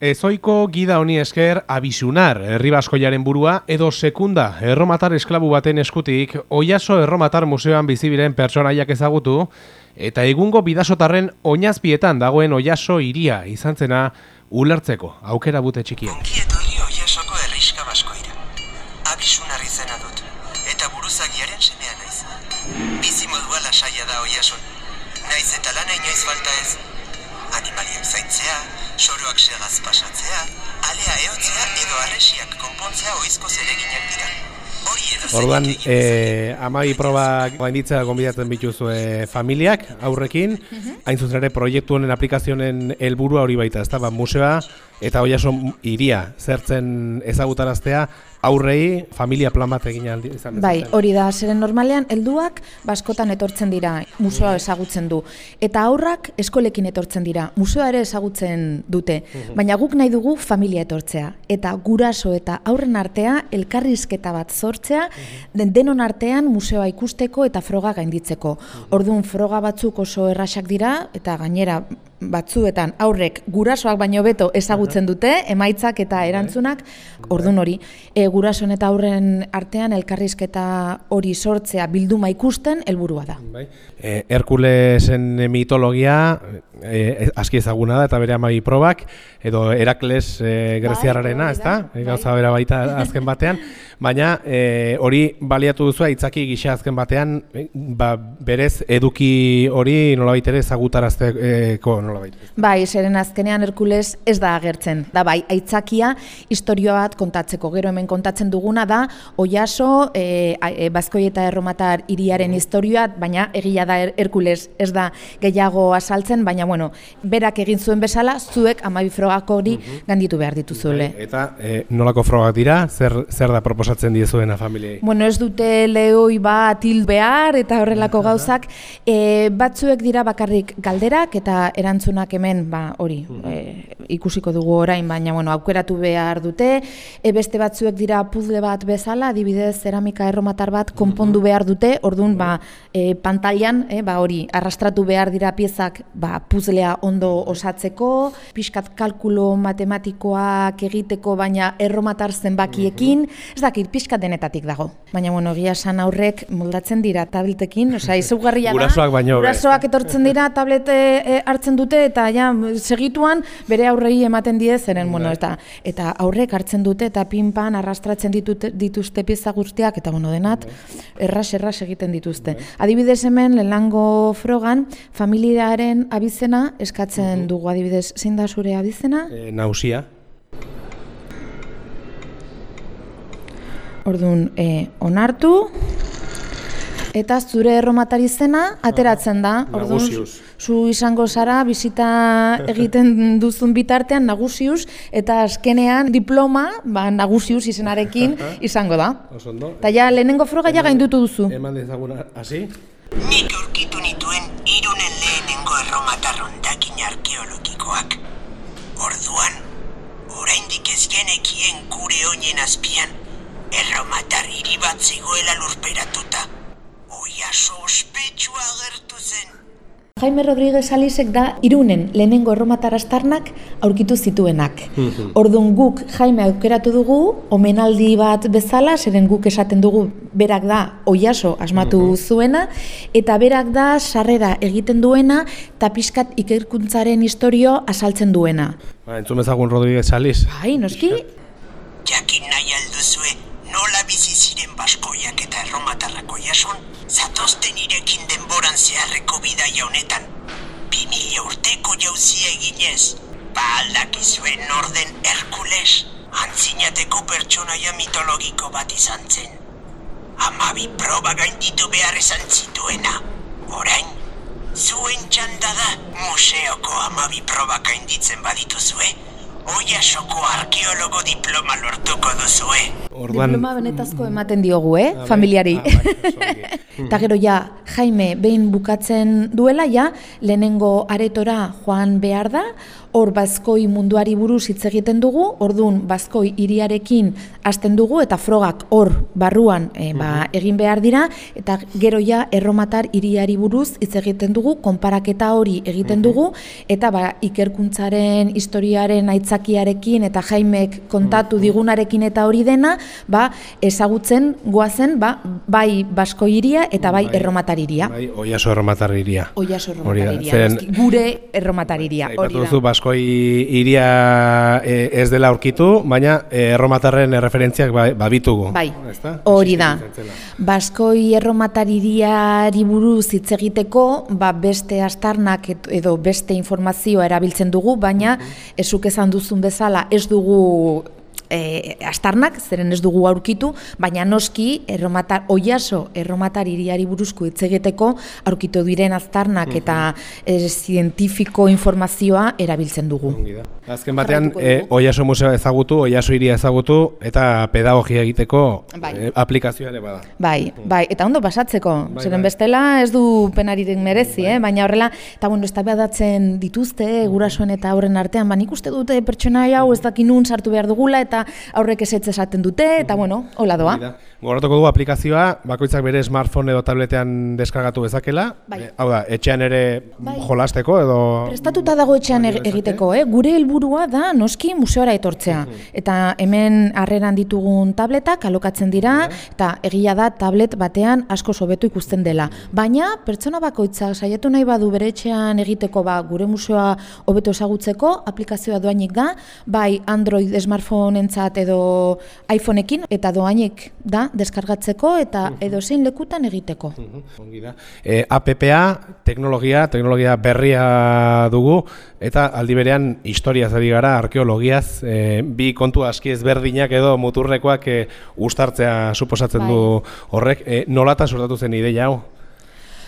Ezoiko gida honi esker abisunar herribaskoiaren burua edo sekunda erromatar esklabu baten eskutik oiaso erromatar museoan bizibiren pertsonaiak ezagutu eta egungo bidasotarren oinazpietan dagoen oiaso iria izan zena ulertzeko aukera bute txikien. Ongi etorri oiasoko herriska baskoira. Abisunar izena dut, eta buruzagiaren semea naiz. Bizi modua lasaia da oiason. Naiz eta lana inoiz falta ez. Animalien zaintzea, soroak segaz pasatzea, alea eotzea edo arresiak konpontzea oizko zereginak dira. Orduan, e, amabi probak gainditzea gonbidatzen bituzue familiak aurrekin, hain zuzen ere proiektu honen aplikazionen helburua hori baita, ezta? Ba, museoa eta oiaso iria zertzen ezagutaraztea aurrei familia plan bat egin aldi izan Bai, hori da, zeren normalean helduak baskotan etortzen dira, museoa ezagutzen du. Eta aurrak eskolekin etortzen dira, museoa ere ezagutzen dute. Baina guk nahi dugu familia etortzea. Eta guraso eta aurren artea elkarrizketa bat sortzea, den denon artean museoa ikusteko eta froga gainditzeko. Orduan froga batzuk oso errasak dira, eta gainera batzuetan aurrek gurasoak baino beto ezagutzen dute, emaitzak eta erantzunak, ordun hori, e, gurasoen eta aurren artean elkarrizketa hori sortzea bilduma ikusten helburua da. Bai. E, Herkulesen mitologia e, aski ezaguna da eta bere amabi probak edo Herakles e, greziarrarena, hori da, ezta? E, bai. gauza bera baita azken batean, baina e, hori baliatu duzu aitzaki gisa azken batean, e, ba, berez eduki hori nolabait ere ezagutarazteko nolabait. Bai, zeren azkenean Herkules ez da agertzen. Da bai, aitzakia historia bat kontatzeko. Gero hemen kontatzen duguna da Oiaso, e, e, Bazkoi eta Erromatar hiriaren historia, baina egia da Her- Herkules ez da gehiago asaltzen, baina bueno, berak egin zuen bezala, zuek amabi frogako hori ganditu behar dituzuele. Eta e, nolako frogak dira, zer, zer da proposatzen diezuena familiei? Bueno, ez dute lehoi bat hil behar eta horrelako gauzak. E, batzuek dira bakarrik galderak eta erantzunak hemen, ba, hori, e, ikusiko dugu orain, baina bueno, aukeratu behar dute. E, beste batzuek dira puzzle bat bezala, adibidez zeramika erromatar bat konpondu behar dute, orduan ba, e, pantailan, e, ba, hori, arrastratu behar dira piezak ba, puzzlea ondo osatzeko, pixkat kalkulo matematikoak egiteko, baina erromatar zenbakiekin, ez dakit, pixkat denetatik dago. Baina, bueno, egia esan aurrek moldatzen dira tabletekin, osea, izugarria da. Gurasoak baino hobe. Gurasoak etortzen dira tablete e, hartzen dute eta ja segituan bere aurrei ematen die zeren, bueno, Bai. eta eta aurrek hartzen dute eta pinpan arrastratzen ditute, dituzte pieza guztiak eta bueno, denat Bai. erras erras egiten dituzte. Adibidez hemen lehengo frogan familiaren abizena eskatzen dugu adibidez zein da zure abizena? E, nausia. Orduan, e, onartu, eta zure erromatar izena ateratzen da. Orduan, Nagusius. zu izango zara bizita egiten duzun bitartean nagusius, eta azkenean diploma, ba, nagusius izenarekin izango da. Oso ondo. Eta ja, lehenengo froga ja gaindutu duzu. Eman dezaguna, hasi? Nik aurkitu erromatar hondakin arkeologikoak. Orduan, oraindik ez genekien gure oinen azpian, erromatar hiri bat zegoela lurperatuta. Oiaso ospetsua agertu zen. Jaime Rodríguez Alisek da irunen lehenengo erromatar astarnak aurkitu zituenak. Orduan guk Jaime aukeratu dugu, omenaldi bat bezala, zeren guk esaten dugu berak da oiaso asmatu zuena, eta berak da sarrera egiten duena, eta pixkat ikerkuntzaren historio asaltzen duena. Ba, entzun bezagun Rodríguez Salis. Bai, noski? Jakin nahi ziren baskoiak eta erromatarrak oiason, zatozten irekin denboran zeharreko bidaia honetan. Bi mila urteko jauzia eginez, ba aldakizue norden Herkules, antzinateko pertsonaia mitologiko bat izan zen. Amabi proba gainditu behar esan zituena. Orain, zuen txanda da museoko amabi proba gainditzen badituzue, Oiasoko arkeologo diploma lortuko duzue. Orduan, Diploma benetazko ematen diogu, eh, bai. familiari. Ah, bai, ongi. Eta gero ja, Jaime behin bukatzen duela, ja, lehenengo aretora joan behar da, hor bazkoi munduari buruz hitz egiten dugu, ordun bazkoi hiriarekin hasten dugu, eta frogak hor barruan e, ba, egin behar dira, eta gero ja, erromatar hiriari buruz hitz egiten dugu, konparaketa hori egiten dugu, eta ba, ikerkuntzaren historiaren aitzakiarekin, eta Jaimek kontatu digunarekin eta hori dena, ba, ezagutzen goazen, ba, bai bazkoi hiria eta bai, Bai. erromatariria. Bai, oiaso erromatariria. Oiaso Hori da, erromatariria, zeren- gure erromatariria, Aipatu hori da. Baskoi iria e, ez dela aurkitu, baina e, erromatarren referentziak ba, babitugu. Bai, hori da. Baskoi erromataririari buruz hitz egiteko, ba beste astarnak edo beste informazioa erabiltzen dugu, baina ezuk esan duzun bezala ez dugu e, astarnak, zeren ez dugu aurkitu, baina noski erromatar, oiaso erromatar hiriari buruzko hitz egiteko aurkitu diren astarnak eta e, zientifiko informazioa erabiltzen dugu. Da. Azken batean, e, dugu. oiaso museoa ezagutu, oiaso iria ezagutu, eta pedagogia egiteko Bai. e, aplikazioa ere bada. Bai, bai, eta ondo pasatzeko, Bai, zeren bai. bestela ez du penariren merezi, eh? baina horrela, eta bueno, eztabaidatzen dituzte, gurasoen eta aurren artean, ba nik uste dute pertsona hau ez dakinun sartu behar dugula, eta aurrek ezetz esaten dute, eta bueno, hola doa. Gogoratuko dugu aplikazioa, bakoitzak bere smartphone edo tabletean deskargatu bezakela. Bai. E, hau da, etxean ere Bai. jolasteko edo... Prestatuta dago etxean e- egiteko, eh? gure helburua da noski museora etortzea. Eta hemen harreran ditugun tabletak alokatzen dira, eta egia da tablet batean asko sobetu ikusten dela. Baina pertsona bakoitzak saiatu nahi badu bere etxean egiteko ba, gure museoa hobeto ezagutzeko, aplikazioa doainik da, bai Android smartphoneentzat edo iPhoneekin, eta doainik da deskargatzeko eta edo zein lekutan egiteko. Ongi da. E, APPA, teknologia, teknologia berria dugu, eta aldi berean historiaz ari gara, arkeologiaz, e, bi kontu aski ezberdinak edo muturrekoak e, ustartzea suposatzen Bai. du horrek. E, nolatan sortatu zen ideia hau?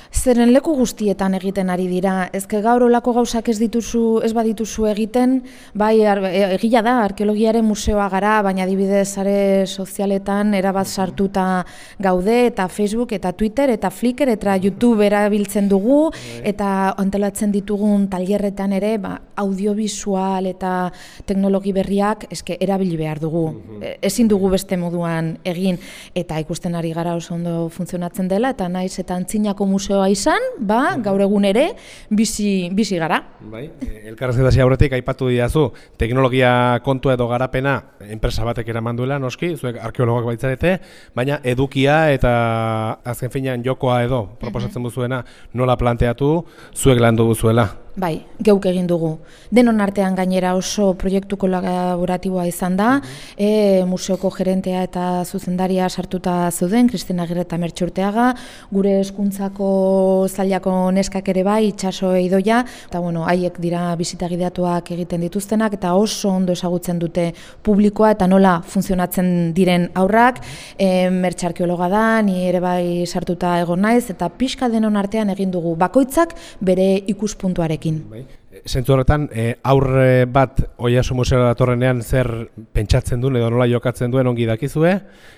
Zeren leku guztietan egiten ari dira. Ezke gaur olako gauzak ez dituzu, ez badituzu egiten, bai ar, e- egia da arkeologiaren museoa gara, baina adibidez sare sozialetan erabat sartuta gaude eta Facebook eta Twitter eta Flickr eta YouTube erabiltzen dugu eta antolatzen ditugun tailerretan ere, ba, audiovisual eta teknologi berriak eske erabili behar dugu. E- Ezin dugu beste moduan egin eta ikusten ari gara oso ondo funtzionatzen dela eta naiz eta antzinako museoa izan, ba, gaur egun ere bizi, bizi gara. Bai, elkarrezketasi aurretik aipatu didazu, teknologia kontua edo garapena enpresa batek eraman duela, noski, zuek arkeologak baitzarete, baina edukia eta azken finean jokoa edo proposatzen duzuena nola planteatu, zuek landu duzuela. Bai, geuk egin dugu. Denon artean gainera oso proiektu kolaboratiboa izan da, e, museoko gerentea eta zuzendaria sartuta zeuden, Kristina Agirre eta Mertxurteaga, gure eskuntzako zailako neskak ere bai, itxaso eidoia, eta bueno, haiek dira bisitagideatuak egiten dituztenak, eta oso ondo ezagutzen dute publikoa eta nola funtzionatzen diren aurrak, e, mertxarkeologa da, ni ere bai sartuta egon naiz, eta pixka denon artean egin dugu. Bakoitzak bere ikuspuntuarekin. Bai. Zentzu horretan, e, aurre bat Oiaso Museora datorrenean zer pentsatzen duen edo nola jokatzen duen ongi dakizue,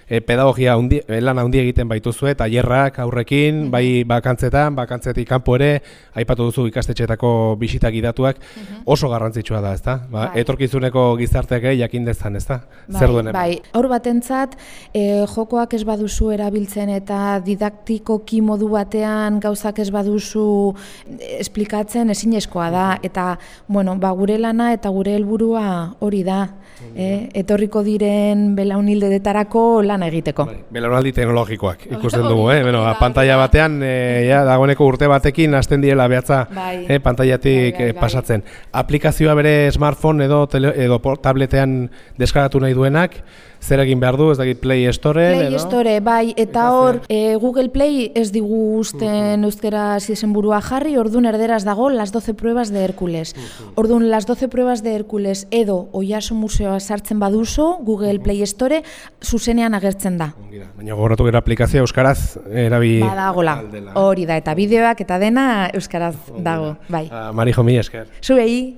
e, pedagogia undi, e, lan handi egiten baituzue, tailerrak aurrekin, bai bakantzetan, bakantzetik kanpo ere, aipatu duzu ikastetxeetako bisita gidatuak, oso garrantzitsua da, ezta? Ba, Bai. etorkizuneko gizarteak ere jakin dezan, ezta? Zer duen? Bai, aur batentzat e, jokoak ez baduzu erabiltzen eta didaktikoki modu batean gauzak ez baduzu eh, esplikatzen ezinezkoa da eta bueno, ba, gure lana eta gure helburua hori da. Eh, etorriko diren belaunildetarako lana egiteko. Bai, Belaunaldi teknologikoak ikusten dugu, eh? Beno, hori da, pantalla da. batean, e, ja, dagoeneko urte batekin hasten direla behatza Bai. eh, pantailatik Bai, bai, eh, bai. pasatzen. Aplikazioa bere smartphone edo, tele, edo tabletean deskargatu nahi duenak, zer egin behar du, ez dakit Play Store Play Store, bai, eta hor e, Google Play ez digu usten euskera izenburua jarri, ordun erderaz dago las 12 pruebas de Hércules. Ordun las 12 pruebas de Hércules edo Oiaso Museoa sartzen baduzu, Google Play Store zuzenean agertzen da. Baina gogoratu gero aplikazioa euskaraz erabi Badagola, hori da, eta bideoak eta dena euskaraz dago, bai. Ah, Marijo, mi esker. Zuei,